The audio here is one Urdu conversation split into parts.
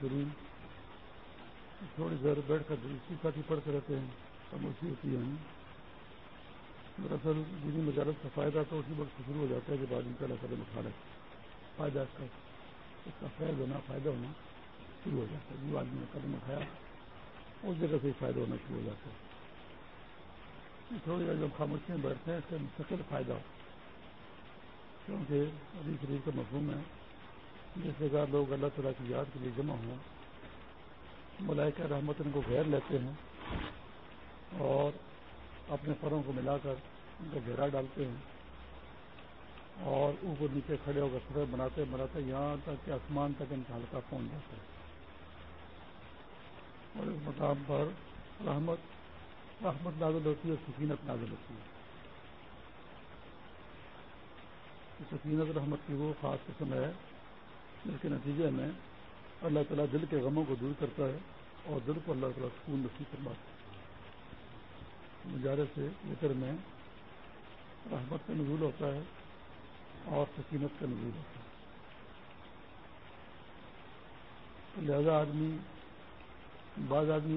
کریم تھوڑی دیر بیٹھ کر دوسری ساتھی پڑھتے رہتے ہیں، خاموشی ہوتی ہے۔ دراصل دینی مجالت کا فائدہ تو اسی وقت شروع ہو جاتا ہے جب آدمی پہلا قدم اٹھا لے۔ فائدہ اس کا اس کا فیض ہونا، فائدہ ہونا شروع ہو جاتا ہے۔ جو آدمی نے قدم اٹھایا، اس جگہ سے فائدہ ہونا شروع ہو جاتا ہے۔ تھوڑی دیر جب خاموشی میں بیٹھتے ہیں، اس سے مستقل فائدہ ہو۔ کیونکہ ابھی شریف کا مفہوم ہے جس جگہ لوگ اللہ تعالیٰ کی یاد کے لیے جمع ہوں، ملائکہ رحمت ان کو گھیر لیتے ہیں اور اپنے پروں کو ملا کر ان کا گھیرا ڈالتے ہیں اور اوپر نیچے کھڑے ہو کر سفر بناتے بناتے یہاں تک کہ آسمان تک ان کا ہلکا پہنچ جاتا ہے۔ اور اس مقام پر رحمت رحمت نازل ہوتی ہے اور سکینت نازل ہوتی ہے۔ سکینت رحمت کی وہ خاص قسم ہے جس کے نتیجے میں اللہ تعالیٰ دل کے غموں کو دور کرتا ہے اور دل کو اللہ تعالیٰ سکون نصیب کرواتا ہے۔ مجارے سے ذکر میں رحمت کا نزول ہوتا ہے اور سکینت کا نزول ہوتا ہے۔ لہذا آدمی، بعض آدمی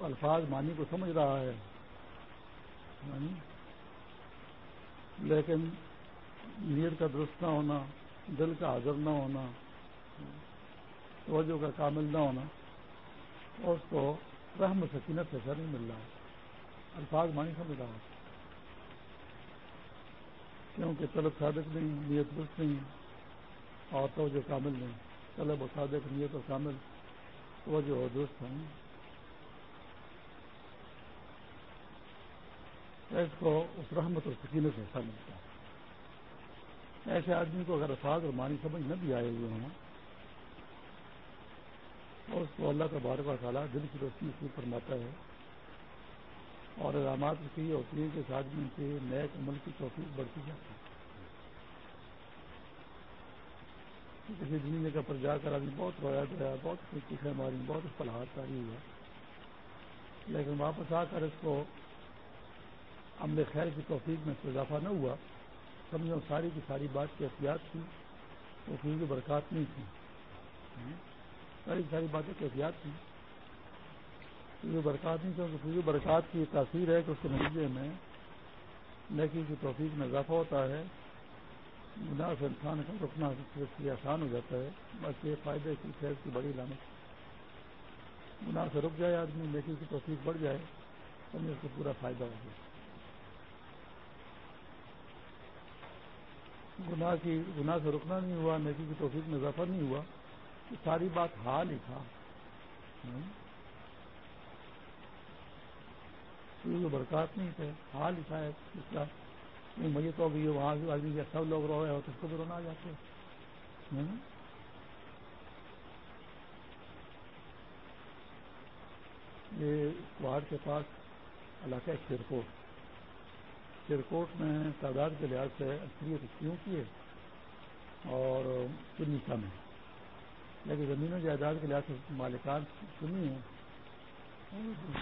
الفاظ معنی کو سمجھ رہا ہے۔ یعنی، لیکن نیت کا درست نہ ہونا دل کا حاضر نہ ہونا، توجہ کا کامل نہ ہونا اور اس کو رحم سکینت ایسا نہیں مل رہا۔ الفاظ مانی سمجھ رہا کیونکہ طلب صادق نہیں، نیت درست نہیں اور توجہ کامل نہیں۔ طلب و صادق، نیت و کامل، توجہ اور درست نہیں اس کو اس رحمت اور سکینت سے حصہ ملتا ہے۔ ایسے آدمی کو اگر افاد اور مانی سمجھ نہ بھی آئے ہوئے ہوں، اور اس کو اللہ کا بار بار تعالیٰ دل کی روشنی سے فرماتا ہے۔ اور علامات اس کی ہوتی ہیں کہ اس آدمی کے نیک عمل کی توفیق بڑھتی جاتی ہے۔ کسی دنی جگہ پر جا کر آدمی بہت رویا گیا، بہت چیخیں ماری، بہت اس پر ہاتھ تاری ہوا لیکن واپس آ کر اس کو عمل خیر کی توفیق میں اضافہ نہ ہوا۔ سمجھو ساری کی ساری بات کی احتیاط تھی وہ فیض برکات نہیں تھی۔ ساری کی ساری باتیں کی احتیاط تھی فیض برکات نہیں کیونکہ فیض برکات کی تاثیر ہے کہ اس کے نتیجے میں نیکی کی توفیق میں اضافہ ہوتا ہے۔ گناہ سے انسان کا رکنا آسان ہو جاتا ہے بس یہ فائدے کی صحت کی بڑی علامت گناہ سے رک جائے آدمی، نیکی کی توفیق بڑھ جائے تو اس کو پورا فائدہ ہو گیا گناہ کی گناہ سے رکنا نہیں ہوا، نیکی کی توفیق میں اضافہ نہیں ہوا یہ ساری بات حال ہی تھا۔ برکات نہیں تھے، حال ہی تھا اس کا۔ مجھے تو ابھی وہاں آدمی سب لوگ رو رہے ہو، تو اس کو بھی رونا آ جاتے۔ یہ پہاڑ کے پاس علاقہ شیرکوٹ شیرکوٹ میں تعداد کے لحاظ سے اکثریت کیوں کی ہے اور سنی کم ہے۔ لیکن زمین و جائیداد کے لحاظ سے مالکان سنی ہیں۔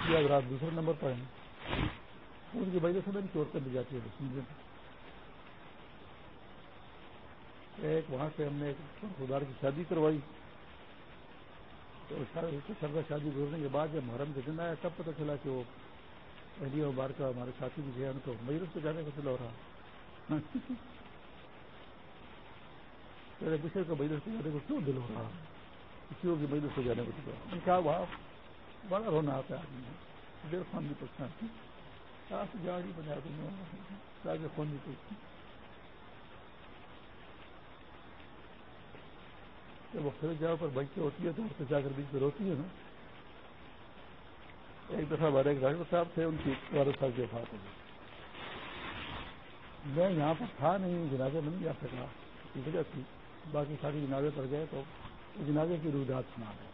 ہے رات دوسرے نمبر پر ہیں ان کی وجہ سے میری چور کر دی جاتی ہے۔ ایک، وہاں سے ہم نے ایک خدار کی شادی کروائی۔ تو سردہ شادی گزرنے کے بعد جب محرم کے دن آیا، تب پتہ چلا کہ وہ پہلی بار کا ہمارے ساتھی بھی تھے ان کو مجلس سے جانے کا دل ہو رہا۔ میرے پچھلے کو مجلس سے جانے کو کیوں دل ہو رہا؟ کسی کی مجلس سے جانے کو دل ہو رہا؟ کیا وہاں بڑا رونا آتا ہے۔ آدمی دیر خان بھی پوچھنا۔ آپ گاڑی بنا دوں گا۔ خون بھی پوچھنا۔ جب وہ پھر جاؤ پر بچے ہوتی ہے تو اس سے جا کر بیچ میں روتی ہے نا۔ ایک دفعہ ہمارے ایک ڈاکٹر صاحب تھے، ان کی والد صاحب کی وفات ہو گئی۔ میں یہاں پر تھا نہیں، جنازے میں نہیں جا سکا۔ وجہ تھی باقی ساری جنازے پر گئے تو جنازے کی رودات سنا رہے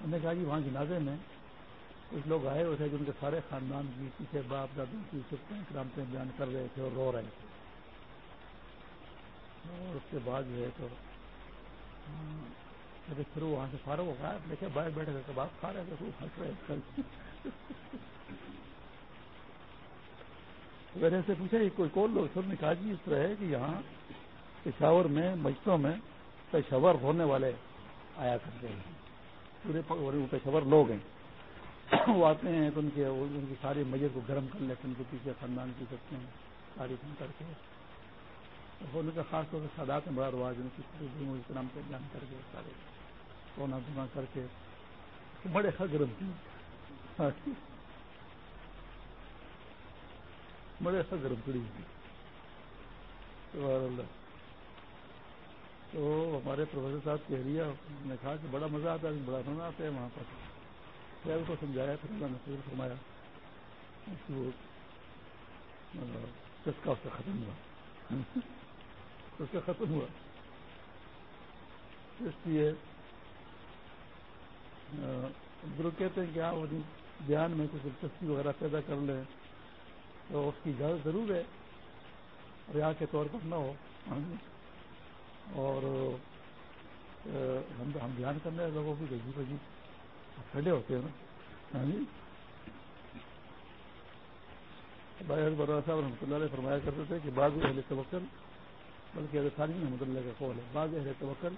انہوں نے کہا جی وہاں جنازے میں کچھ لوگ آئے ہوئے تھے جن کے سارے خاندان کی پیچھے باپ دادوں کی سکتے کرامتے بیان کر رہے تھے اور رو رہے تھے۔ اور اس کے بعد جو ہے تو پھر وہاں سے فارغ ہو گیا۔ دیکھے باہر بیٹھے گا کباب کھا رہے تھے ہنس رہے میں نے پوچھا کوئی کون لوگ سب نے کہا جی اس طرح ہے کہ یہاں پشاور میں مسجدوں میں پیشور ہونے والے آیا کرتے ہیں۔ پورے پیشور لوگ ہیں۔ وہ آتے ہیں تو ان کے ان کی ساری میت کو گرم کر لیتے ہیں، ان کے پیچھے خاندان کی سکتے ہیں ساری کر کے۔ ان کا خاص طور سے سادات میں بڑا رواج، ان کی نام کو بیان کر کے سارے۔ سونا دھونا کر کے بڑے گرم کی بڑے گرم کڑی تو ہمارے پروفیسر صاحب کہہ رہی نے کہا کہ بڑا مزہ آتا ہے بڑا مزہ آتا ہے وہاں پر۔ پھر کو سمجھایا، پھر اللہ نے فرمایا مطلب چسکا اس کا ختم ہوا۔ اس کا ختم ہوا۔ اس لیے بزرگ کہتے ہیں کہ آپ دھیان میں کچھ دلچسپی وغیرہ پیدا کر لیں تو اس کی اجازت ضرور ہے ریا کے طور پر نہ ہو۔ ہاں اور ہم ہم دھیان کرنے والے لوگوں کی عجیب عجیب کھڑے ہوتے ہیں نا۔ ہاں جی۔ بھائی برا صاحب رحمۃ اللہ علیہ فرمایا کرتے تھے کہ بعض اہل توکل، بلکہ اہل ساری محمد اللہ کا قول ہے، بعض اہل توکل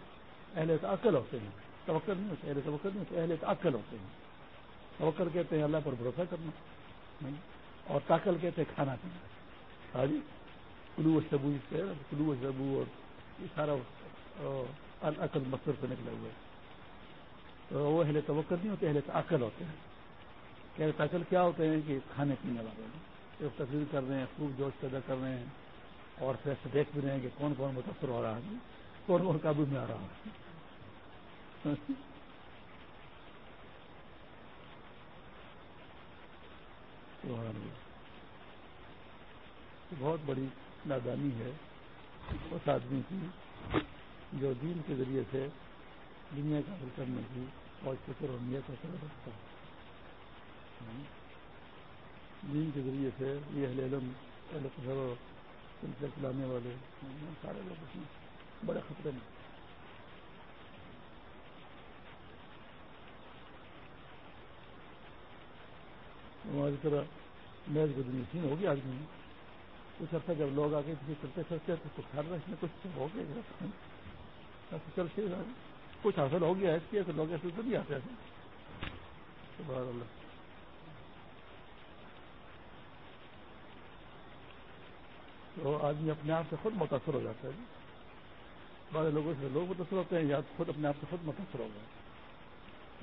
اہل عقل ہوتے ہیں۔ توکل نہیں ہوتے، اہل توکل نہیں ہوتے، اہل عقل ہوتے ہیں۔ توکل کہتے ہیں اللہ پر بھروسہ کرنا اور تاکل کہتے ہیں کھانا پینا۔ ہاں جی؟ کلو و شبو سے کلو و شبو اور یہ سارا عقل مقصد سے نکلے ہوئے تو وہ اہل توکل نہیں ہوتے، اہل عقل ہوتے ہیں۔ کہ عقل کیا ہوتے ہیں کہ کھانے پینے والے ہیں۔ تقریر کر رہے ہیں، خوب جوش پیدا کر رہے ہیں اور پھر دیکھ بھی رہے ہیں کہ کون کون متاثر ہو رہا ہے، کون کون قابو میں آ رہا ہے۔ بہت بڑی نادانی ہے اس آدمی کی جو دین کے ذریعے سے دنیا کا حل کرنے کی اور فکر اور نیت کا رکھتا ہے۔ دین کے ذریعے سے یہ اہل علم، اہل سلسلے چلانے والے، سارے لوگ اس میں بڑے خطرے میں ہماری طرح میز گدنی سین ہوگی آدمی کچھ عرصہ جب لوگ آگے پیچھے چلتے چلتے تو خیال رہا کچھ ہو گیا چلتے کچھ حاصل ہو گیا اس لیے تو لوگ ایسے تو نہیں آتے اللہ۔ تو آدمی اپنے آپ سے خود متاثر ہو جاتا ہے جی۔ لوگوں سے لوگ متاثر ہوتے ہیں، یا خود اپنے آپ سے خود متاثر ہو گیا تو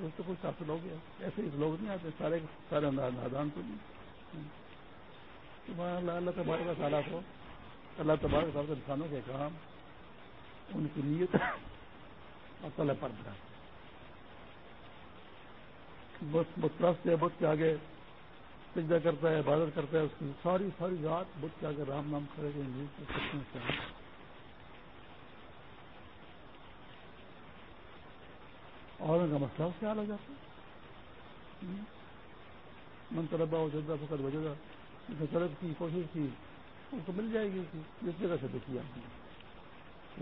اس سے کچھ حاصل ہو گیا ایسے ہی لوگ نہیں آتے، سارے سارے نادان تو نہیں۔ اللہ اللہ تبارک کا تعالیٰ کو اللہ تبارک تعالیٰ انسانوں کے کام، ان کی نیت اور طلب پر بڑھا بت بت پرست ہے بت کے آگے سجدہ کرتا ہے، عبادت کرتا ہے، اس کی ساری ساری رات بت کے آگے رام نام کرے گا نیت اور ان کا مسئلہ اس سے حال ہو جاتا ہے۔ من طلبا ہو جدہ فقط وجودہ طلب کی کوشش کی اس کو مل جائے گی جس جگہ سے دکھی آتی ہے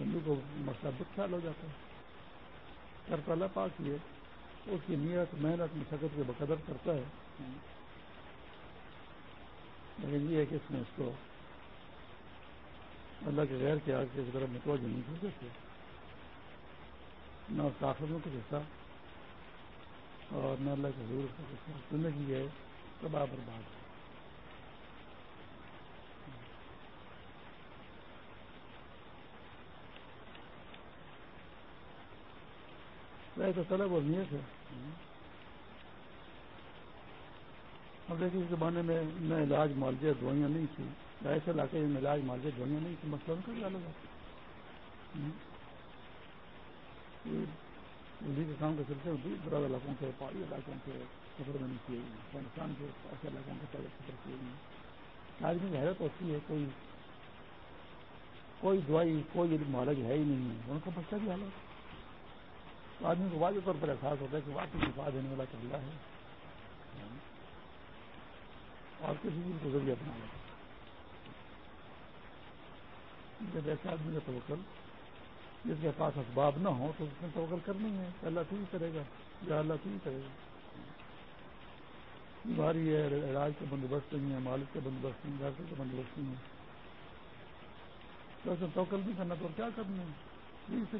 ہندو کو مسئلہ دکھ خیال ہو جاتا ہے۔ کرتا اللہ پاک یہ اس کی نیت، محنت، مشقت کے بقدر کرتا ہے۔ لیکن یہ ہے کہ اس میں اس کو اللہ کے غیر کے آگ کے طرف متوجہ نہیں کر سکتے نہ اس آخر میں کچھ حصہ اور نہ اللہ کے ضرور کا کچھ زندگی ہے تباہ برباد ہے تو طلب اور نیت ہے۔ اب دیکھیں اس زمانے میں نہ علاج معالجے دوائیاں نہیں تھیں۔ ایسے علاقے میں علاج معالجے دوائیاں نہیں تھیں۔ مسئلہ ان کا بھی الگ ہے دلی کے سلسلے میں دور دراز علاقوں سے پہاڑی علاقوں سے سفر میں نہیں کیے گئے افغانستان کے ایسے علاقوں کے ساتھ سفر کیے گئے آدمی کی حیرت ہوتی ہے کوئی کوئی دوائی کوئی معالج ہے ہی نہیں ان کا بچہ بھی حالت تو آدمی کو واضح طور پر احساس ہوتا ہے کہ واقعی شفا دینے والا چل رہا ہے اور کسی چیز کو ذریعہ بنا لیتا جب ایسے آدمی کا توکل جس کے پاس اسباب نہ ہو تو اس میں توکل کرنی ہے۔ اللہ تو ہی کرے گا۔ یا اللہ تو ہی کرے گا۔ بیماری ہے علاج کا بندوبست نہیں ہے مالک کا بندوبست نہیں گھر کا بندوبست نہیں ہے تو اس میں توکل نہیں کرنا تو کیا کرنا ہے؟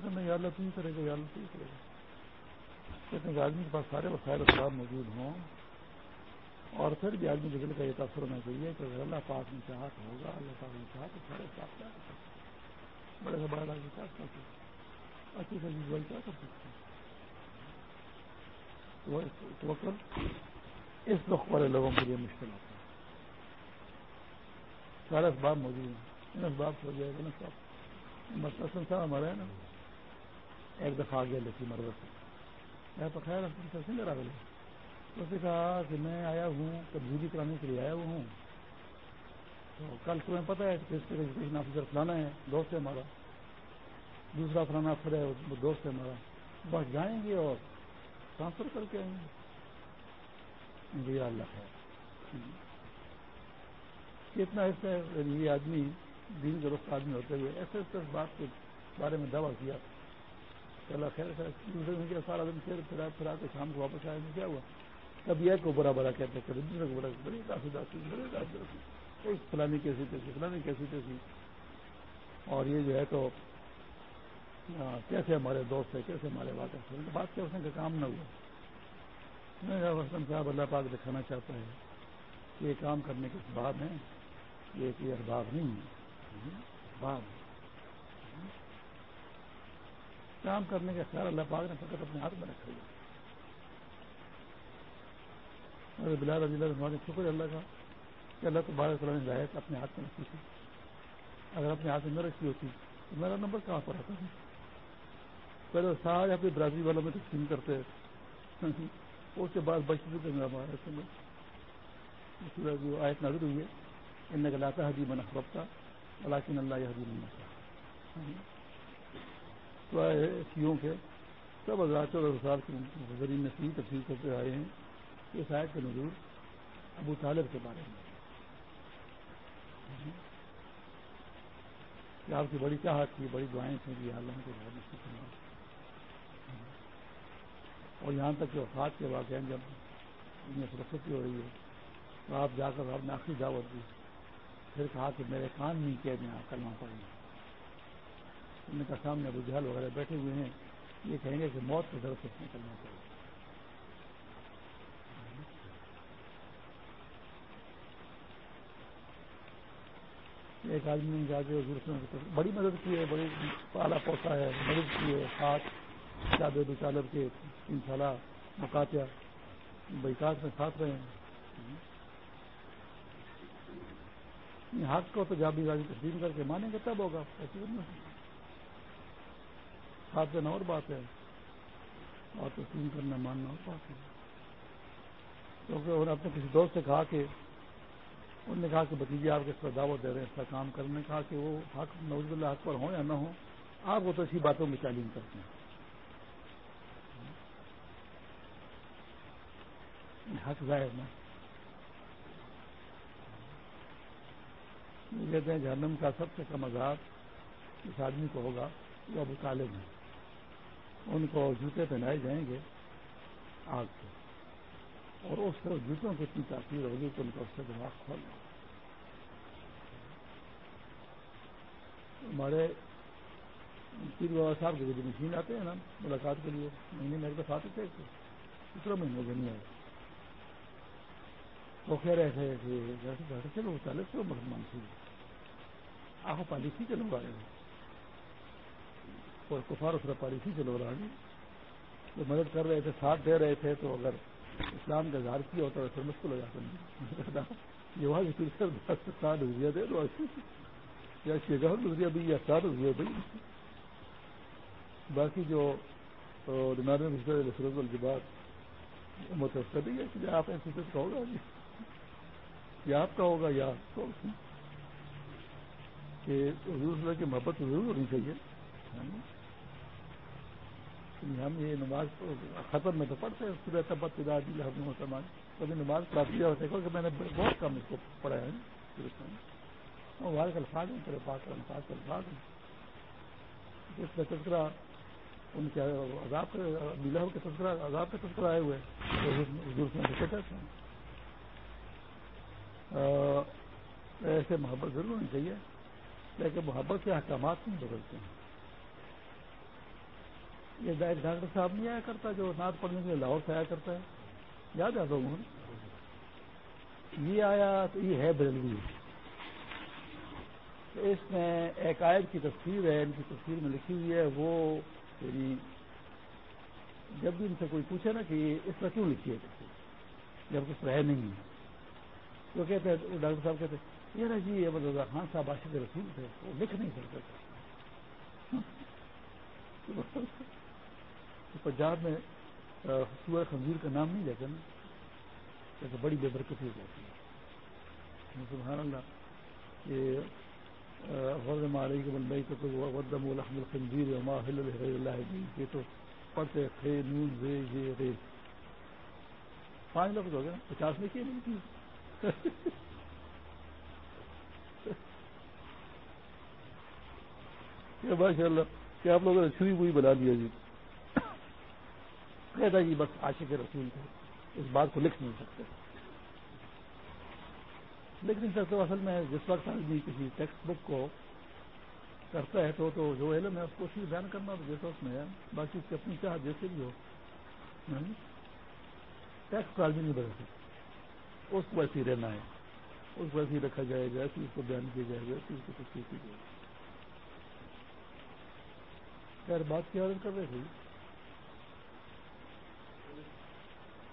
میں یا اللہ تین کرے گا، یا اللہ تین کرے گا۔ کہتے ہیں کہ آدمی کے پاس سارے وسائل اسباب موجود ہوں۔ اور پھر بھی آدمی کے دل کا یہ تاثر ہونا چاہیے کہ اللہ پاک میں چاہا تو ہوگا، اللہ پاک میں چاہا تو سارے صاف کیا کر سکتے بڑے سے بڑا آدمی کیا کر سکتے اچھی سے اچھی کیا کر۔ سکتے اس وقت والے لوگوں کے لیے مشکل ہوتا ہے۔ سارے اسباب موجود ہیں۔ ان اسباب سے ہو جائے گا نا صاحب مطلب صاحب ہمارا ہے نا۔ ایک دفعہ آگے لکھی مرد سے۔ میں تو خیر سے میرا گلے اس نے کہا کہ میں آیا ہوں، تبدیلی کرانے کے لیے آیا ہوا ہوں۔ تو کل تمہیں پتا ہے کہ اس کے ایجوکیشن آفیسر فلانا ہے دوست ہے ہمارا۔ دوسرا فلانا افسر ہے، وہ دوست ہے ہمارا۔ بس جائیں گے اور ٹرانسفر کر کے آئیں گے۔ جی اللہ ہے کتنا ایسا یعنی یہ آدمی، دین درست آدمی ہوتے ہوئے ایسے ایسے بات کے بارے میں دعویٰ کیا۔ چلا خیر دوسرے سارا دن پھر پھرا پھرا کے شام کو واپس آئے کیا ہوا؟ کبھی ایک کو برا برا کہتے کبھی دوسرے کو برا بڑی داسی داسی بڑے داسی داسی فلانی کیسی تیسی فلانی کیسی تیسی اور یہ جو ہے تو ہاں، کیسے ہمارے دوست ہے کیسے ہمارے بات ہے بات کیا اس نے کام نہ ہوا. میں وسلم صاحب، اللہ پاک دکھانا چاہتا ہے کہ یہ کام کرنے کے بعد ہیں، یہ کوئی ارباب نہیں ہے۔ باب کام کرنے کا خیال اللہ پاک نے فقط اپنے ہاتھ میں رکھا ہوا بلال رضی اللہ نے شکر اللہ کا۔ کہ اللہ تو بارہ نے ہدایت اپنے ہاتھ میں رکھی تھی اگر اپنے ہاتھ میں نہ رکھی ہوتی، تو میرا نمبر کہاں پر آتا تھا پہلے سارے اپنے برازیل والوں میں تقسیم کرتے اس کے بعد بچی کے آیت نظر ہوئی ہے ان کا لاتا حجی من اخباب تھا اللہ اللہ حجی من سیوں کے۔ سب حضرات چودہ سال کے ذریعے میں صحیح تفصیل کرتے آئے ہیں۔ اس آیت کے نظور ابو طالب کے بارے میں۔ کہ آپ کی بڑی چاہت تھی بڑی دعائیں تھیں کہ اللہ کے بارے میں اور یہاں تک کہ وفات کے واقع جب دنیا سرختی ہو رہی ہے، تو آپ جا کر آپ نے آخری دعوت دی۔ پھر کہا کہ میرے کان نہیں کیا میں آپ کرنا پڑیں گے ان کا سامنے ابو جہل وغیرہ بیٹھے ہوئے ہیں، یہ کہیں گے کہ موت کے در سے نکلنا پڑے ایک آدمی نے جا کے بڑی مدد کی ہے، بڑی پالا پوسا ہے، مدد کی ہے ساتھ شاد چالب کے تین سالہ مکاتیا بائکاٹ میں ساتھ رہے ہیں۔ حق کو تو جابی راجی تسلیم کر کے مانیں گے تب ہوگا ساتھ دینا اور بات ہے۔ اور تسلیم کرنا، ماننا اور بات ہے۔ کیونکہ انہوں نے اپنے کسی دوست سے کہا کہ انہوں نے کہا کہ بتیجے آپ اس پر دعوت دے رہے ہیں، اس کا کام کرنے کہا کہ وہ حق نوز اللہ حق پر ہوں یا نہ ہوں، آپ وہ تو اسی باتوں میں تعلیم کرتے ہیں۔ حق ظاہر نہ کہتے ہیں جہنم کا سب سے کم عذاب اس آدمی کو ہوگا وہ ابو طالب ہیں۔ ان کو جوتے پہنائے جائیں گے آگ سے اور اس طرح جوتوں کی اتنی تاثیر ہوگی تو ان کا اس سے دماغ کھول ہمارے پیر بابا صاحب کے جو مشین آتے ہیں نا، ملاقات کے لیے، مہینے میں ایک دفعہ آتے تھے دوسرا مہینے کے نہیں آئے وہ کہہ رہے تھے کہ گھر سے لوگ چالیس سو مسلمان تھی آپ پالیسی کے لوگ آئے۔ ہیں اور کفار اس پالیسی کے لوگ آ جو مدد کر رہے تھے، ساتھ دے رہے تھے، تو اگر اسلام کا اظہار کیا ہوتا ہے، پھر مشکل ہو جاتا یہ وہاں کی سات روزیہ دے دو یا شیگاہ روزیہ بھی یا سات روزیہ بھی باقی جو دماغ میں سرد الجباد متحد ہے کہ آپ ایسی کا ہوگا یا آپ کا ہوگا۔ یا کہ حضور صلی اللہ کی محبت ضرور ہونی چاہیے۔ ہم یہ نماز ختم میں تو پڑھتے ہیں صبح تبت خدا دی ہم مسلمان کبھی نماز پڑھا دیا ہوتا کہ میں نے بہت کم اس کو پڑھا ہے وہ کے الفاظ ہیں، تیرے پاس الفاظ کے الفاظ ہیں۔ جس کا تذکرہ ان کے عذاب کے ملا کے تذکرہ، عذاب کے تذکرہ آئے ہوئے حضور ہیں ایسے محبت ضرور ہونی چاہیے، لیکن محبت کے احکامات نہیں بدلتے ہیں۔ یہ ڈاکٹر صاحب نہیں آیا کرتا جو نعت پڑھنے کے لیے لاہور سے آیا کرتا ہے؟ یاد آتا ہوں یہ آیا تو یہ ہے بریلوی۔ اس میں ایک آیت کی تصویر ہے، ان کی تصویر میں لکھی ہوئی ہے، وہ یعنی جب بھی ان سے کوئی پوچھے نا کہ اس طرح کیوں لکھی ہے؟ جب کچھ رہے نہیں ہے۔ تو کہتے ہیں ڈاکٹر صاحب کہتے ہیں یہ جی یہ مطلب بدل خان صاحب عاشق رسول تھے، وہ لکھ نہیں سکتے پنجاب میں سور خنزیر کا نام نہیں لیتے نا جیسے بڑی بے برکتی ہو جاتی ہے۔ سبحان اللہ، یہ غور ماری کے بندائی تو ودم الحمد الخنزیر اللہ یہ تو پڑھتے تھے نون رے یہ رے پانچ لفظ ہو گئے پچاس میں کیے نہیں کی ماشاء اللہ کیا آپ لوگوں نے چھری ہوئی بنا دیا جی۔ کہتا جی بس عاشق رسول تھے۔ اس بات کو لکھ نہیں سکتے۔ لکھ نہیں سکتے اصل میں جس وقت آدمی کسی ٹیکسٹ بک کو کرتا ہے تو تو جو علم ہے اس کو اسی بیان کرنا تو جیسا اس میں ہے۔ باقی اس کی اپنی چاہ جیسے بھی ہو۔ ہاں جی؟ ٹیکسٹ کو آدمی نہیں بدل سکتا اس کو ایسے ہی رہنا ہے۔ اس کو ایسے ہی رکھا جائے گا ایسی اس کو بیان کیا جائے گا ایسی اس کو تصویر کی جائے گا خیر، بات کیا کر رہے تھے۔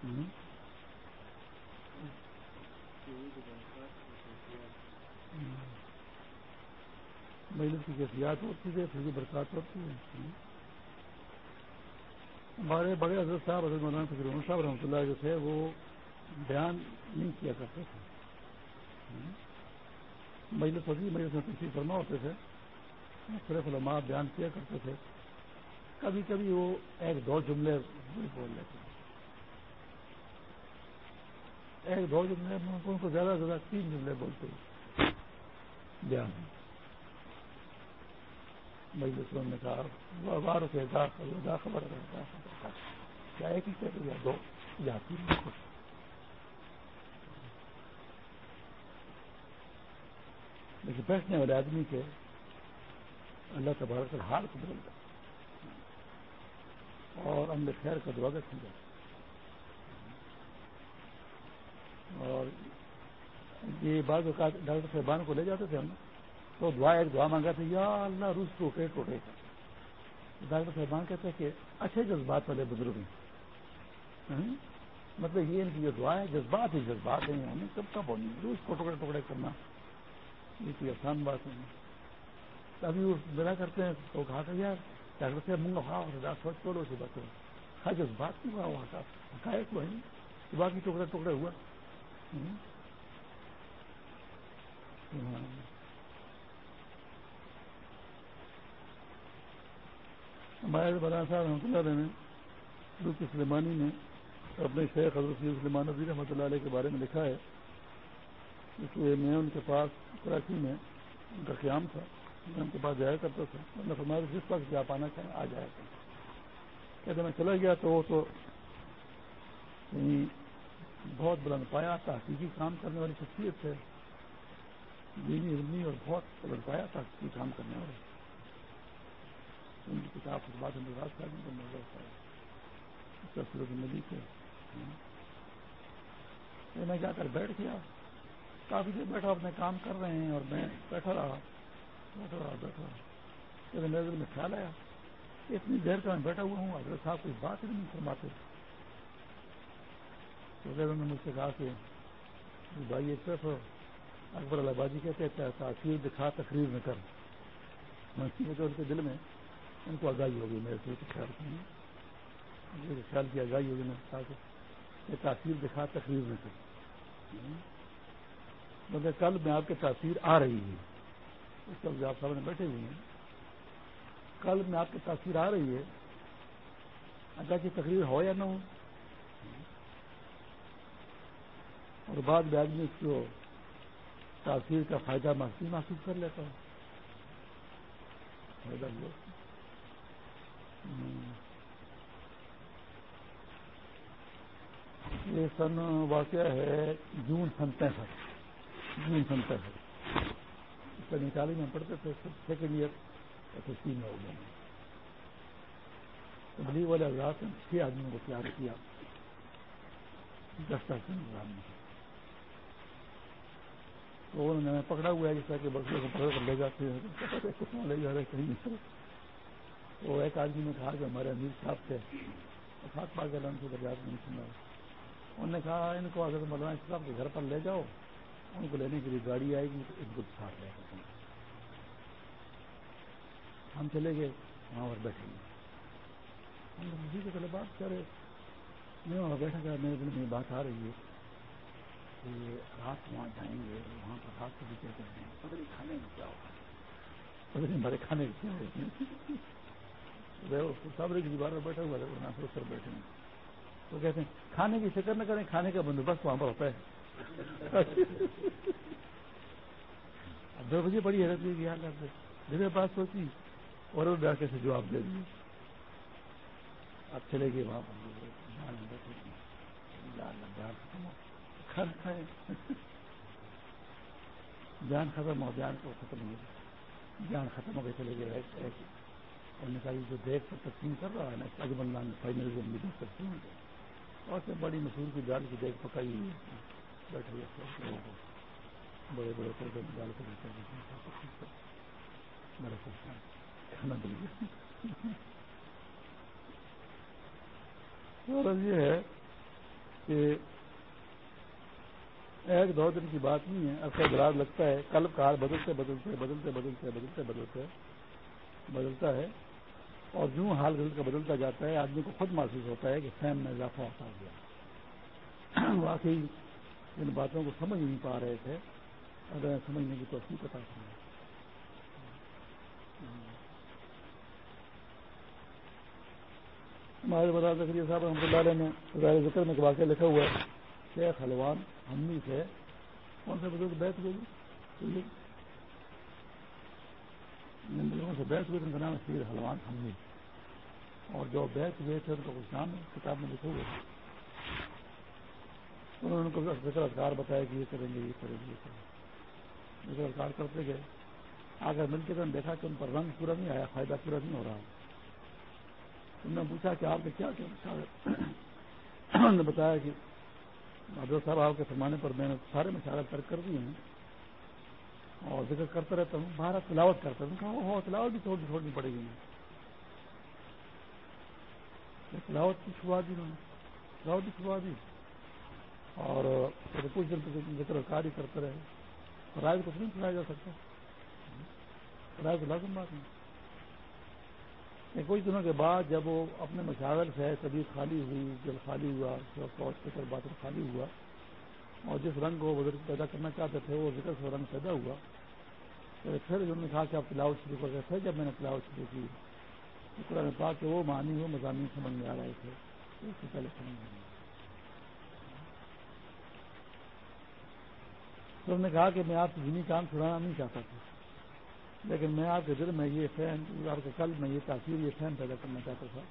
مجلس کی کیفیات ہوتی ہے پھر بھی برسات ہوتی ہے ہمارے بڑے حضرت صاحب، حضرت مولانا فکر صاحب رحمۃ اللہ جو تھے، وہ بیان نہیں کیا کرتے تھے۔ مجلس ہوتی مجلس میں کسی فرما ہوتے تھے۔ صرف علماء بیان کیا کرتے تھے۔ کبھی کبھی وہ ایک دو جملے بول لیتے ایک دو جملے ان کو زیادہ سے زیادہ تین جملے بولتے ہیں۔ بیان مجلس نے کہا بار کے دا خبر کیا ایک ہی کہتے یا دو؟ یا تین لیکن بیٹھنے والے آدمی کے اللہ تبارک حال کو بدل جائے اور ہم نے خیر کا دروازہ کھل جائے اور یہ بعض اوقات ڈاکٹر صاحبان کو لے جاتے تھے ہم، تو دعا، ایک دعا مانگا تھا، یا اللہ روس ٹوٹے ٹوٹے۔ ڈاکٹر صاحبان کہتے ہیں کہ اچھے جذبات والے بزرگ ہیں۔ ہاں؟ مطلب یہ ان کی جو دعا ہے، جذبات ہی جذبات ہیں، ہمیں کب کب ہونی روس کو ٹکڑے ٹکڑے کرنا، یہ کوئی آسان بات نہیں۔ ابھی وہ میرا کرتے ہیں، تو کہا کہ یار، ڈاکٹر صاحب منگا ہاں، ہوا سوچ چھوڑو سی بات ہر جذبات نہیں ہوا وہاں کا حقائق وہ ہے باقی ٹکڑے ٹکڑے ہوا۔ ہمارے مولانا صاحب رحمۃ اللہ علیہ نے دکھ سلیمانی نے اپنے شیخ حضرت سلیمان نظیر رحمۃ اللہ علیہ کے بارے میں لکھا ہے اس لیے میں ان کے پاس کراچی میں ان کا قیام تھا، میں ان کے پاس جایا کرتا تھا۔ میں فرمایا جس وقت آپ آنا چاہیں آ جایا کرتا۔ کہتے میں چلا گیا تو وہ تو یعنی بہت بلند پایا، تحقیقی کام کرنے والی شخصیت ہے دینی علمی اور بہت بلند پایا تحقیقی کام کرنے والے۔ ان کی کتاب اس بات میں بات کرنے کو مل رہا ہے۔ صورت ندی سے میں جا کر بیٹھ گیا۔ کافی دیر بیٹھا، اپنے کام کر رہے ہیں اور میں بیٹھا رہا۔ بیٹھا رہا بیٹھا رہا۔ میرے دل میں خیال آیا۔ اتنی دیر کا میں بیٹھا ہوا ہوں، حضرت صاحب کوئی بات ہی نہیں فرماتے۔ تو پھر انہوں نے مجھ سے کہا کہ بھائی ایک طرف اکبر آبادی کہتے ہیں تاثیر دکھا، تقریر میں کر۔ ان کے دل میں ان کو آگاہی ہوگی، میرے سے خیال کی خیال کی آگاہی ہوگی، میں کہا کہ تاثیر دکھا، تقریر میں کر۔ مگر کل میں آپ کی تاثیر آ رہی ہے۔ اس وقت آپ سامنے بیٹھے ہوئے ہیں، کل میں آپ کی تاثیر آ رہی ہے۔ اگر کی تقریر ہو یا نہ ہو۔ اور بعد میں آدمی اس کو تاثیر کا فائدہ محسوس محسوس کر لیتا ہوں۔ فائدہ یہ سن واقعہ ہے جون سن پینسٹھ۔ جون سن پینسٹھ۔ اس کا نکالی میں پڑھتے تھے سیکنڈ ایئر تین ہو گیا تبلیغ والے حضرات نے چھ آدمیوں کو تیار کیا۔ دس دس میں۔ تو انہوں نے پکڑا ہوا ہے جس طرح کے بچوں کو پکڑ کر لے جاتے ہیں۔ لے جا رہے کہیں تو ایک آدمی نے کہا کہ ہمارے امیر صاحب تھے۔ خاص پا کے لن سے درجات نہیں سنا۔ انہوں نے کہا ان کو حضرت مولانا صاحب کے گھر پر لے جاؤ۔ ان کو لینے کے لیے گاڑی آئے گی ان کو ساتھ لے کر ہم چلے گئے، وہاں پر بیٹھے۔ گے اسی کے طلبات کہہ رہے میں وہاں بیٹھا کر میرے دل میں بات آ رہی ہے۔ کہ رات وہاں جائیں گے وہاں پر رات کو بھی کیا کرتے ہیں پتہ نہیں کھانے میں کیا ہوگا پتہ نہیں ہمارے کھانے میں کیا ہوگا صبر کی دیوار میں بیٹھا ہوا ہے وہاں سوچ بیٹھے ہیں تو کہتے ہیں کھانے کی فکر نہ کریں کھانے کا بندوبست وہاں پر ہوتا ہے اب دو بجے بڑی حیرت ہوئی یاد آپ میرے پاس سوچی اور وہ ڈاکٹر سے جواب دے دیے اب چلے گئے وہاں پر ختم کھائے جان ختم ہو، جان کو ختم ہو جان ختم ہو گئے چلے گئے اور نے کہا جو دیکھ کر تقسیم کر رہا ہے نا اجمل لان فائنل میں دیکھ تقسیم اور سے بڑی مشہور کی دال کی دیکھ پکائی۔ ہوئی بیٹھے ہوئے بڑے بڑے پودے میں ڈال کر دیتے بڑا کھانا مل گیا یہ ہے کہ ایک دو دن کی بات نہیں ہے اکثر گراج لگتا ہے۔ کل کار بدلتے بدلتے بدلتے بدلتے بدلتے بدلتے بدلتا ہے اور جو حال بدل کا بدلتا جاتا ہے۔ آدمی کو خود محسوس ہوتا ہے کہ فہم میں اضافہ ہوتا گیا واقعی ان باتوں کو سمجھ نہیں پا رہے تھے۔ اگر سمجھنے کی توفیق پتا سمجھ ہمارے بتا ذکریہ صاحب رحمۃ اللہ علیہ نے ذکر میں ایک واقعہ لکھا ہوا ہے۔ شیخ حلوان ہمنی سے کون سے بزرگ بیٹھ جی؟ جی۔ ہوئے جن بزرگوں سے بیٹھ ہوئے ان کا نام ہے شیر حلوان ہمنی۔ اور جو بیٹھ ہوئے تھے، ان کا کچھ نام کتاب میں لکھے ہوئے انہوں نے ان کو ذکر اذکار بتایا کہ یہ کریں گے، یہ کریں گے، یہ کریں گے۔ ذکر اذکار کرتے گئے۔ آگر مل کے دیکھا کہ ان پر رنگ پورا نہیں آیا، فائدہ پورا نہیں ہو رہا۔ انہوں نے پوچھا کہ آپ نے کیا کیا؟ انہوں نے بتایا کہ حضرت صاحب آپ کے فرمانے پر میں نے سارے مشاغت ترک کر دیے ہیں اور ذکر کرتا رہتا ہوں۔ باہر تلاوت کرتا ہوں۔ کہا وہ تلاوت بھی تھوڑی چھوڑنی پڑے گی تلاوت کی چھوا دی انہوں نے۔ تلاوت بھی چھوا دی۔ اور کچھ دن تک ذکر کاری کرتے رہے۔ رائے کو نہیں چلایا جا سکتا۔ رائے تو لازم بات نہیں۔ کچھ دنوں کے بعد جب وہ اپنے مشاغل سے طبیعت خالی ہوئی، جل خالی ہوا فوج فکر باتر خالی ہوا، اور جس رنگ کو وہ پیدا کرنا چاہتے تھے، وہ ذکر سے رنگ پیدا ہوا۔ تو پھر انہوں نے کہا کہ آپ تلاوت شروع کر رہے تھے، جب میں نے تلاوت شروع کی۔ تو قرآن پاک کہ وہ معنی وہ مضامین سمجھ میں آ رہے تھے۔ اس سے پہلے سمجھ میں تو انہوں نے کہا کہ میں آپ سے دینی کام چھڑانا نہیں چاہتا تھا۔ لیکن میں آپ کے دل میں یہ فہم آپ کے قلب میں یہ تاثیر، یہ فہم پیدا کرنا چاہتا تھا۔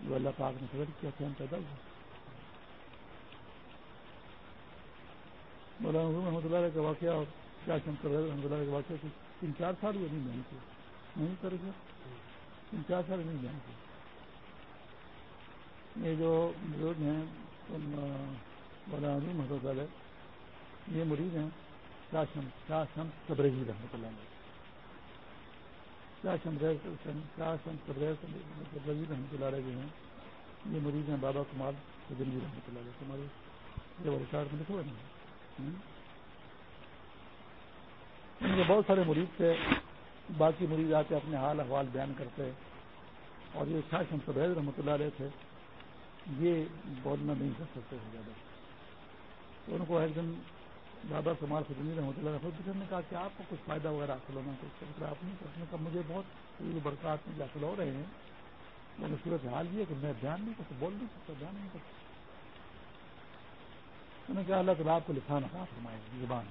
جو اللہ پاک نے خبر کیا فہم پیدا ہوا۔ مولانا محمد اللہ کا واقعہ اور کیا شمکر رحمۃ اللہ کا واقعہ کی تین چار سال ہوئے نہیں بیان کیا نہیں کرے گا تین چار سال نہیں بیان کیا یہ جو بزرگ ہیں، مولانا محمد اللہ یہ مریض ہیں۔ شاہ شم تبریزی رحمۃ اللہ علیہ شاہ شم تبریزی رحمۃ اللہ علیہ جو ہیں یہ مریض ہیں بابا کمال سجنجی رحمۃ اللہ علیہ ہمارے یہ ریکارڈ میں لکھے ہوئے ہیں بہت سارے مریض تھے باقی مریض آتے اپنے حال احوال بیان کرتے اور یہ شاہ شم تبریز رحمۃ اللہ علیہ تھے یہ بولنا نہیں کر سکتے زیادہ تو ان کو ایک دن بابا کمار فضنی رحمۃ اللہ خود نے کہا کہ آپ کو کچھ فائدہ وغیرہ حاصل ہونا کچھ آپ نہیں کرنے کا مجھے بہت برسات میں حاصل ہو رہے ہیں۔ میں نے صورت حال یہ کہ میں بیان نہیں کرتا بول نہیں سکتا، بیان نہیں کرتا میں نے کہا اللہ تعالیٰ آپ کو لکھانا کہا فرمائے، زبان۔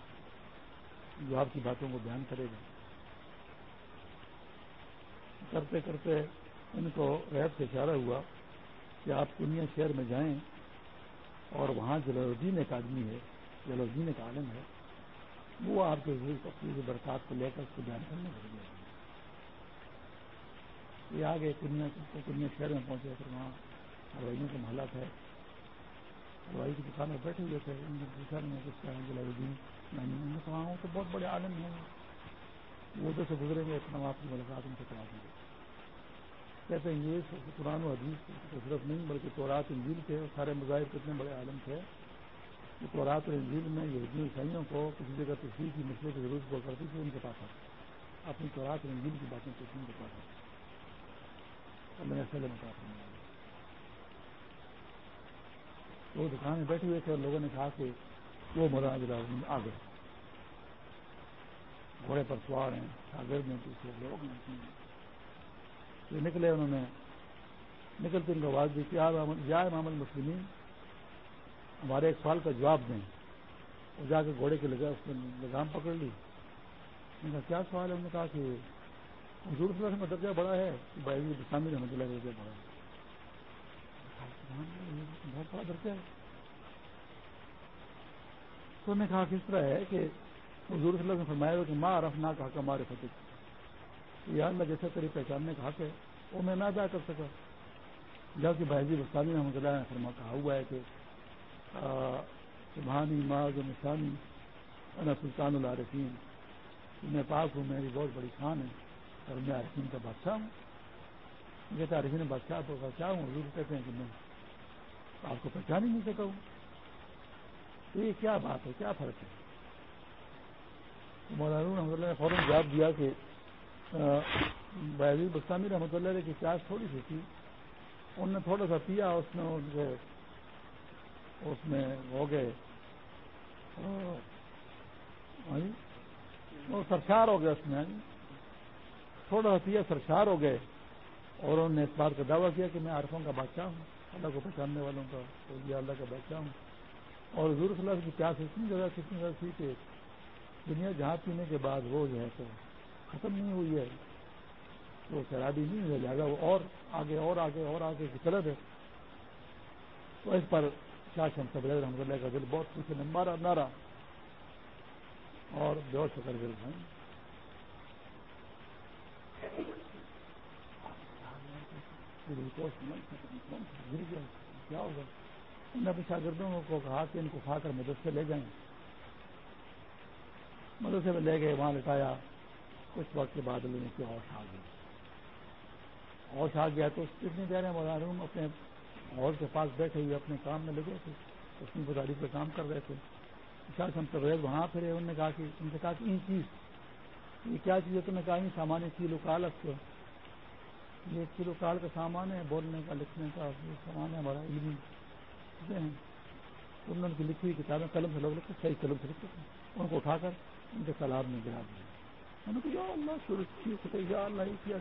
جو آپ کی باتوں کو بیان کرے گا۔ کرتے کرتے ان کو ریب سے اشارہ ہوا کہ آپ کنیا شہر میں جائیں اور وہاں جلال الدین ایک آدمی ہے۔ جلال ایک عالم ہے، وہ آپ کے اپنی برسات کو لے کر اس کو بیان کرنے کے لیے یہ آگے کنیا کنیا شہر میں پہنچے، پھر وہاں ہروائیوں کا محلہ تھا۔ ہلوائی کی دکان میں بیٹھے ہوئے تھے۔ ان کو پوچھا میں کچھ کہا جلال الدین میں کہا ہوں تو بہت بڑے عالم ہیں۔ وہ ادھر سے گزریں گے اتنا آپ کی ملاقات ان سے کرا دیں گے کہتے ہیں، یہ قرآن و حدیث صرف نہیں، بلکہ تورات انجیل تھے سارے مظاہر کتنے بڑے عالم تھے۔ کہ تورات اور انجیل میں یہ عیسائیوں کو کسی جگہ تشریح کی مسئلے کی ضرورت ہوا کرتی تھی ان کے پاس آتا اپنی تورات اور انجیل کی باتیں پوچھنے کے پاس آتا میں نے پہلے میں وہ دکان میں بیٹھے ہوئے تھے اور لوگوں نے کہا کہ وہ مولانا جلال آ گئے گھوڑے پر سوار ہیں، شاگرد میں پیچھے لوگ ہیں۔ نکلے، انہوں نے نکلتے ان کو آواز دی کہ یا محمد مسلمین ہمارے ایک سوال کا جواب دیں۔ اور جا کے گھوڑے کے لگا، اس نے لگام پکڑ لی۔ ان کا کیا سوال ہے؟ انہوں نے کہا کہ حضور صلی اللہ علیہ وسلم درجہ بڑا ہے، بھائی بسامی رحمۃ اللہ درجہ بڑا ہے۔ بہت بڑا درجہ ہے۔ تو نے کہا، کس طرح ہے کہ حضور صلی اللہ نے فرمایا کہ ماں رفنا کہا کہ ہمارے فتح یا اللہ جیسے تیری پہچاننے کہا کہ وہ میں نہ ادا کر سکا۔ جبکہ بحضی بستانی رحمۃ اللہ نے فرما کہا ہوا ہے کہ سبحانی ماض و نشانی، انا سلطان العارفین۔ میں پاک ہوں، میری بہت بڑی خان ہے، اور میں عارفین کا بادشاہ ہوں۔ کہتا عارفین بادشاہ تو بادشاہ ہوں، حضور کہتے ہیں کہ میں آپ کو پہچان ہی نہیں سکا ہوں۔ تو یہ کیا بات ہے، کیا فرق ہے؟ مولانا رحمۃ اللہ نے فوراً جواب دیا کہ بحضی بستانی رحمۃ اللہ کی پیاس تھوڑی سی تھی، انہوں نے تھوڑا سا پیا، اس میں ان کو اس میں ہو گئے. ہاں جی. وہ سرشار ہو گیا اس میں ہاں جی. تھوڑا ہتھیا سرشار ہو گئے اور انہوں نے اس بات کا دعویٰ کیا کہ میں عارفوں کا بادشاہ ہوں، اللہ کو پہچاننے والوں کا اللہ کا بادشاہ ہوں. اور حضور صلی اللہ کی پیاس اتنی زیادہ کتنی زیادہ تھی کہ دنیا جہاں پینے کے بعد وہ جو ہے تو ختم نہیں ہوئی ہے. وہ شرابی نہیں ہے لہٰذا وہ اور آگے اور آگے اور آگے کی طرح ہے. تو اس پر شاہ شم رحمۃ اللہ کا دل بہت پیچھے مارا نارا اور بہت شکر دل ہیں کیا ہوگا انہوں نے اپنے شاگردوں کو کہا کہ ان کو کھا کر مدرسے لے جائیں مدرسے میں لے گئے وہاں لٹایا کچھ وقت کے بعد اللہ نے ہوش آ گیا ہوش آ گیا تو کتنی دیر میں اپنے ہال کے پاس بیٹھے ہوئے اپنے کام میں لگے تھے، اپنی گزاری پہ کام کر رہے تھے۔ شاید ہم طویل وہاں پھرے، انہوں نے کہا کہ ان سے کہا کہ این چیز، یہ کیا چیز ہے؟ تم نے کہا سامان ہے کیلو کال اس کو یہ کلو کال کا سامان ہے، بولنے کا، لکھنے کا سامان ہے، ہمارا علمی انہوں نے ان کی لکھی ہوئی کتابیں، قلم سے لوگ لکھتے صحیح قلم سے لکھتے تھے۔ ان کو اٹھا کر ان کے تالاب میں گرا دیا۔ میں نے کہا اللہ اللہ کیا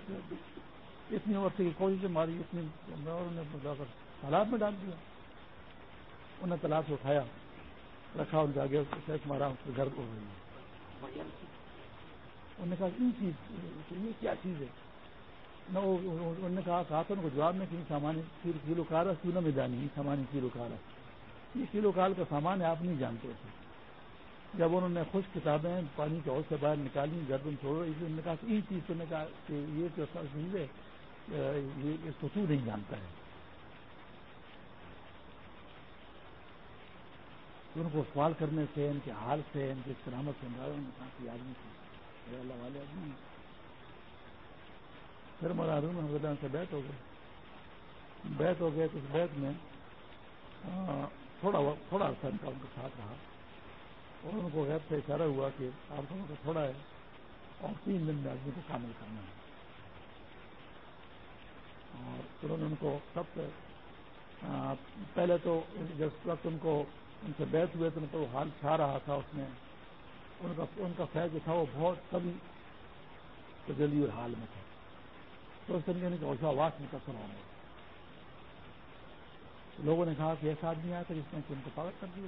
اتنی عمر سے کوشش جی ماری، اتنی انہوں نے کر تالاب میں ڈال دیا۔ انہوں نے تالاب سے اٹھایا، رکھا ان کے آگے مارا، اس کے گھر کو انہوں نے کہا یہ چیز، یہ کیا چیز ہے؟ انہوں نے کہا تھا ان کو جواب میں کہ سامان کیلو کار ہے کیوں میں جانی سامان کیلو کار ہے۔ یہ کیلو کال کا سامان ہے، آپ نہیں جانتے تھے۔ جب انہوں نے خوش کتابیں، پانی کے حوص سے باہر نکالی گردن چھوڑو انہوں نے کہا کہ یہ چیز تو نے کہا کہ یہ جو چیز ہے، یہ اس کو تو نہیں جانتا ہے۔ ان کو سوال کرنے سے، ان کے حال سے، ان کی سلامت سے انہوں نے کہا آدمی تھے اللہ والے آدمی۔ پھر ہمارا روم اللہ سے بیت ہو گئے۔ بیت ہو گئے تو اس بیت میں تھوڑا تھوڑا عرصہ ان کا ان کے ساتھ رہا۔ اور ان کو غیر سے اشارہ ہوا کہ آپ لوگوں کا تھوڑا ہے اور تین دن میں آدمی کو شامل کرنا ہے۔ اور انہوں نے ان کو سب سے پہلے تو جس وقت ان کو ان سے بیت ہوئے تو ان کو حال چھا رہا تھا اس میں۔ ان کا ان کا فیض جو تھا وہ بہت کبھی تجلی اور حال میں تھا۔ تو اس طریقے کہ اوشا، آواز میں کثر ہو لوگوں نے کہا کہ ایسا آدمی آیا تھا جس نے ان کو پاگل کر دیا۔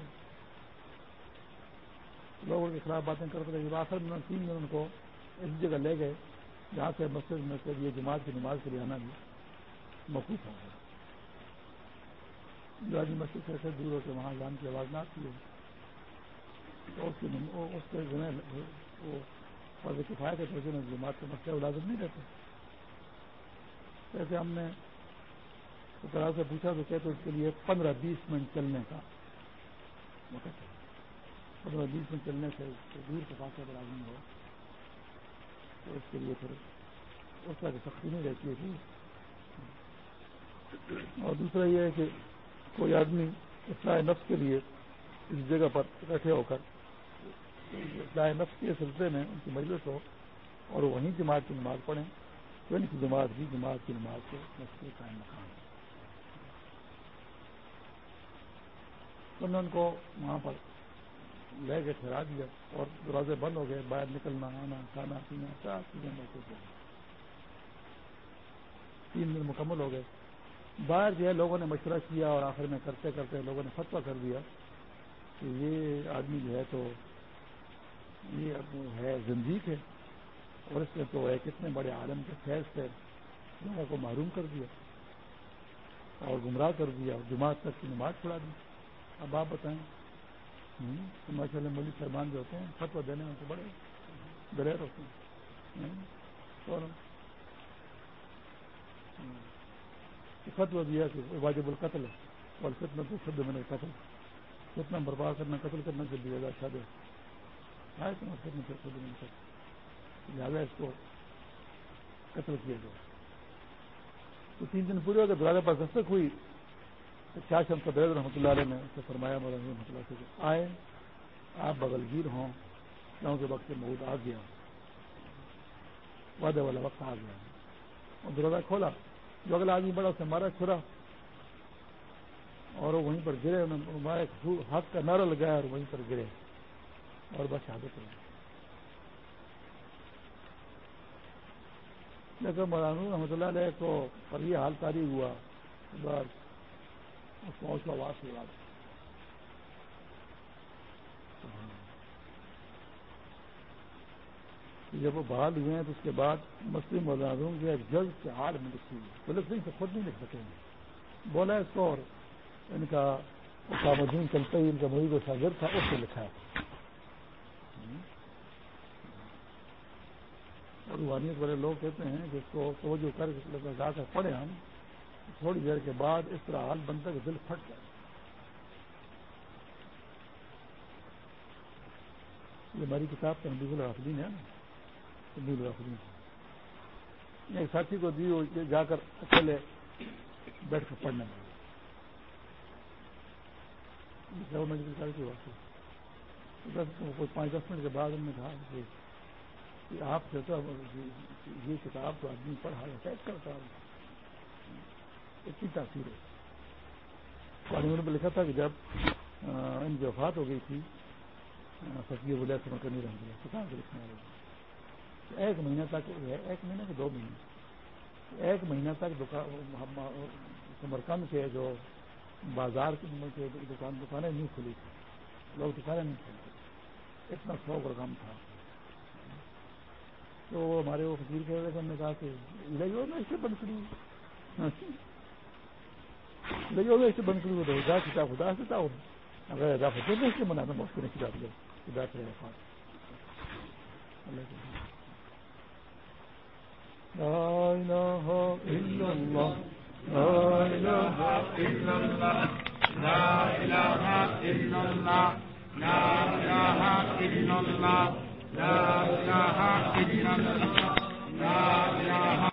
لوگوں کے خلاف باتیں کرتے رہے آخر میں تین دن ان کو اس جگہ لے گئے جہاں سے مسجد میں سے یہ جماعت کی نماز کے لیے آنا بھی مفوف ہو گیا جو آدمی مسجد سے ایسے دور ہو کے وہاں جان کی آواز نہ آتی ہے تو اس کی اس وہ فرض کفایت ہے تو جماعت کے مسئلہ ملازم نہیں رہتے۔ جیسے ہم نے طرح سے پوچھا تو کہتے اس کے لیے پندرہ بیس منٹ چلنے کا وقت ہے۔ پندرہ بیس منٹ چلنے سے دور کے پاس اگر آدمی ہو، تو اس کے لیے پھر اس طرح کی سختی نہیں رہتی ہے۔ اور دوسرا یہ ہے کہ کوئی آدمی اصلاح نفس کے لیے اس جگہ پر اکٹھے ہو کر اصلاح نفس کے سلسلے میں ان کی مجلس ہو اور وہیں جماعت کی نماز پڑھیں تو ان کی جماعت بھی جماعت کی نماز کے نفس کے قائم مقام ان کو وہاں پر لے کے ٹھہرا دیا اور دروازے بند ہو گئے، باہر نکلنا، آنا، کھانا، پینا سب چیزیں محسوس ہو تین دن مکمل ہو گئے۔ باہر جو ہے لوگوں نے مشورہ کیا اور آخر میں کرتے کرتے لوگوں نے فتوا کر دیا کہ یہ آدمی جو ہے تو یہ ہے زندگی ہے اور اس نے تو ایک اتنے بڑے عالم کے فیض سے لوگوں کو معروم کر دیا اور گمراہ کر دیا اور جماعت تک کی نماز چھڑا دی۔ اب آپ بتائیں۔ ماشاء اللہ مولک سرمان جو ہوتے ہیں فتوا دینے میں تو بڑے دلیر ہوتے ہیں۔ فتوا دیا کہ واجب القتل ہے اور فتنا تو شد میں نے قتل کتنا برباد کرنا، قتل کرنا سے بھی زیادہ اچھا دے آئے تو فتنے خود میں لہٰذا اس کو قتل کیا گیا۔ تو تین دن پورے ہو گئے دروازے پر دستک ہوئی شاہ شم قبیر رحمۃ اللہ علیہ نے اسے فرمایا، مولانا رحمۃ اللہ سے آئے، آپ بغل گیر ہوں۔ کیوں کے وقت مود آ گیا۔ وعدے والا وقت آ گیا۔ اور دروازہ کھولا۔ جو اگلا آدمی بڑا اسے مارا چھڑا اور وہ وہیں پر گرے ہاتھ کا نعرہ لگایا اور وہیں پر گرے اور بس شہادت رہے لیکن مولانا رحمۃ اللہ علیہ کو پر یہ حال تاری ہوا بس پہنچ آواز سے جب وہ بحال ہوئے ہیں تو اس کے بعد مسلم ملازم کے ایک جج کے ہار میں لکھی ہوئی پولیس نہیں سے خود نہیں لکھ سکیں گے بولا اس کو اور ان کا اسام الدین چلتے ہی ان کا مریض و شاگرد تھا، اس سے لکھا ہے۔ اور روحانیت والے لوگ کہتے ہیں کہ اس کو توجہ کر لگا کر پڑھے ہم۔ تھوڑی دیر کے بعد اس طرح حال بنتا کہ دل پھٹ جائے۔ یہ ہماری کتاب کا حبیب الرافدین ہے۔ نا ایک ساتھی کو دی جا کر اکیلے بیٹھ کر پڑھنے لگے۔ کی بات پانچ دس منٹ کے بعد ہم نے کہا کہ آپ سے تو یہ کتاب تو آدمی پڑھا ہے کرتا اتنی تاثیر ہے۔ پانی میں لکھا تھا کہ جب ان کی وفات ہو گئی تھی فصلی وجہ سے مکرنی رہ گیا تو لکھنے والے ایک مہینہ تک ایک مہینہ کے دو مہینے ایک مہینہ تک سمرکند کے جو بازار کی دکان دکانیں نہیں کھلی تھی لوگ دکانیں نہیں کھلتے اتنا شوق رقم تھا۔ تو ہمارے وہ فکیر کے وجہ سے ہم نے کہا کہ لے جاؤ میں اس سے بند کری لیکن ایسے بند کری ہوتا ہے کتاب خدا سے تھا اگر ادا ہوتے ہیں اس لیے منانا مفت نے کتاب لے خدا سے لا إله إلا الله. لا إله إلا الله. لا إله إلا الله. لا إله إلا الله. لا إله إلا الله. لا